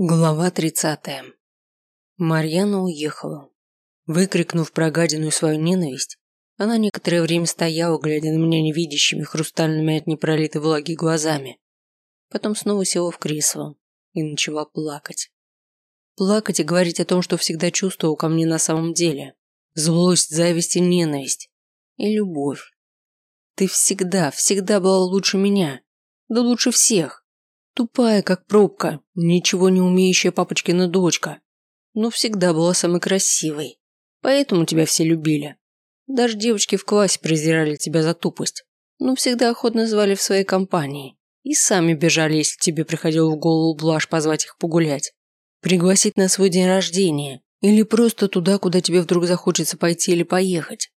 Глава 30. Марьяна уехала. Выкрикнув про свою ненависть, она некоторое время стояла, глядя на меня невидящими, хрустальными от непролитой влаги глазами. Потом снова села в кресло и начала плакать. Плакать и говорить о том, что всегда чувствовал ко мне на самом деле. Злость, зависть и ненависть. И любовь. Ты всегда, всегда была лучше меня. Да лучше всех. Тупая, как пробка, ничего не умеющая папочкина дочка. Но всегда была самой красивой. Поэтому тебя все любили. Даже девочки в классе презирали тебя за тупость. Но всегда охотно звали в своей компании. И сами бежали, если тебе приходило в голову блажь позвать их погулять. Пригласить на свой день рождения. Или просто туда, куда тебе вдруг захочется пойти или поехать.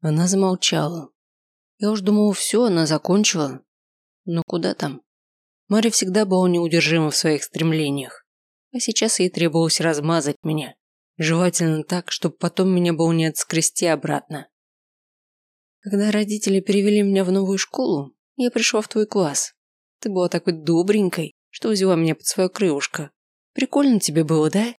Она замолчала. Я уж думала, все, она закончила. Но куда там? Мария всегда была неудержима в своих стремлениях. А сейчас ей требовалось размазать меня. Желательно так, чтобы потом меня было не отскрести обратно. Когда родители перевели меня в новую школу, я пришла в твой класс. Ты была такой добренькой, что взяла меня под свое крылышко. Прикольно тебе было, да?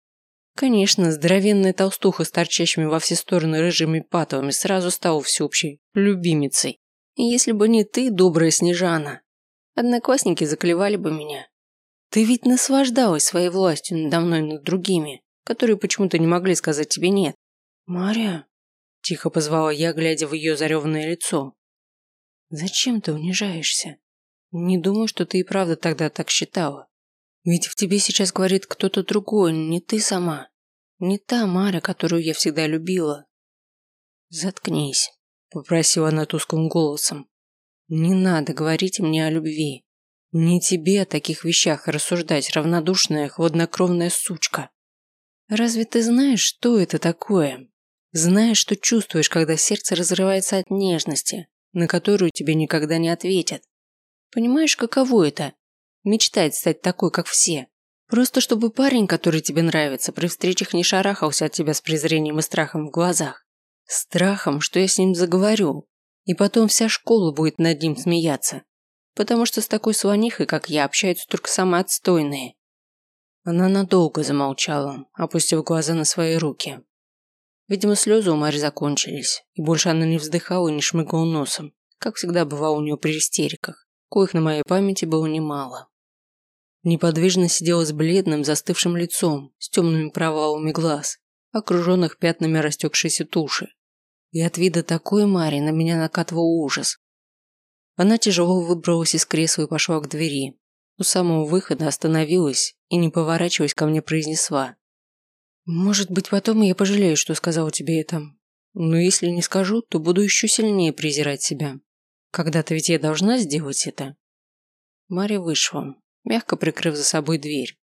Конечно, здоровенная толстуха с торчащими во все стороны рыжими патовыми сразу стала всеобщей любимицей. И если бы не ты, добрая Снежана, Одноклассники заклевали бы меня. Ты ведь наслаждалась своей властью надо мной и над другими, которые почему-то не могли сказать тебе «нет». «Мария?» – тихо позвала я, глядя в ее зареванное лицо. «Зачем ты унижаешься? Не думаю, что ты и правда тогда так считала. Ведь в тебе сейчас говорит кто-то другой, не ты сама. Не та Маря, которую я всегда любила». «Заткнись», – попросила она тусклым голосом. Не надо говорить мне о любви. Не тебе о таких вещах рассуждать, равнодушная, хладнокровная сучка. Разве ты знаешь, что это такое? Знаешь, что чувствуешь, когда сердце разрывается от нежности, на которую тебе никогда не ответят? Понимаешь, каково это? Мечтать стать такой, как все. Просто чтобы парень, который тебе нравится, при встречах не шарахался от тебя с презрением и страхом в глазах. Страхом, что я с ним заговорю, и потом вся школа будет над ним смеяться. Потому что с такой слонихой, как я, общаются только самые отстойные. Она надолго замолчала, опустив глаза на свои руки. Видимо, слезы у Мари закончились, и больше она не вздыхала и не шмыгала носом, как всегда бывало у нее при истериках, коих на моей памяти было немало. Неподвижно сидела с бледным, застывшим лицом, с темными провалами глаз, окруженных пятнами растекшейся туши, и от вида такой Мари на меня накатывал ужас. Она тяжело выбралась из кресла и пошла к двери. У самого выхода остановилась и, не поворачиваясь, ко мне произнесла. «Может быть, потом я пожалею, что сказала тебе это. Но если не скажу, то буду еще сильнее презирать себя. Когда-то ведь я должна сделать это». Мария вышла, мягко прикрыв за собой дверь,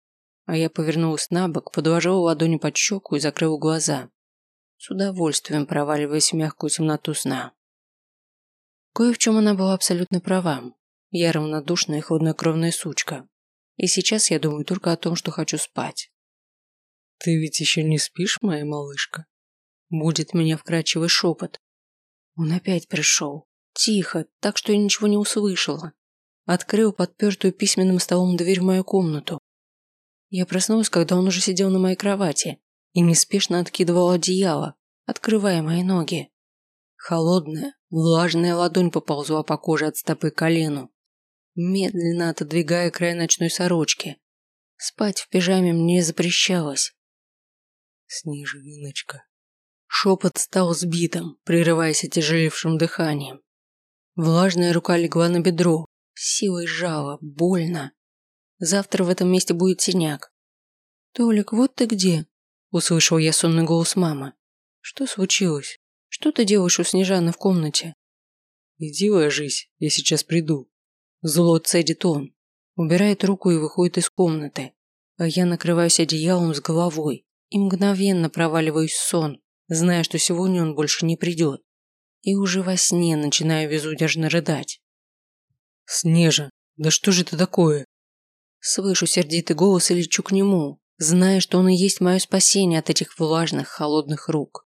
а я повернулась на бок, подложила ладони под щеку и закрыла глаза с удовольствием проваливаясь в мягкую темноту сна. Кое в чем она была абсолютно права. Я равнодушная и хладнокровная сучка. И сейчас я думаю только о том, что хочу спать. «Ты ведь еще не спишь, моя малышка?» Будет меня вкрадчивый шепот. Он опять пришел. Тихо, так что я ничего не услышала. Открыл подпертую письменным столом дверь в мою комнату. Я проснулась, когда он уже сидел на моей кровати и неспешно откидывал одеяло, открывая мои ноги. Холодная, влажная ладонь поползла по коже от стопы к колену, медленно отодвигая край ночной сорочки. Спать в пижаме мне запрещалось. Снежиночка. Шепот стал сбитым, прерываясь отяжелевшим дыханием. Влажная рука легла на бедро, силой сжала, больно. Завтра в этом месте будет синяк. «Толик, вот ты где?» Услышал я сонный голос мамы. Что случилось? Что ты делаешь у Снежаны в комнате? Иди ложись, я сейчас приду. Зло цедит он. Убирает руку и выходит из комнаты. А я накрываюсь одеялом с головой и мгновенно проваливаюсь в сон, зная, что сегодня он больше не придет. И уже во сне начинаю безудержно рыдать. «Снежа, да что же это такое?» Слышу сердитый голос и лечу к нему, зная, что он и есть мое спасение от этих влажных, холодных рук.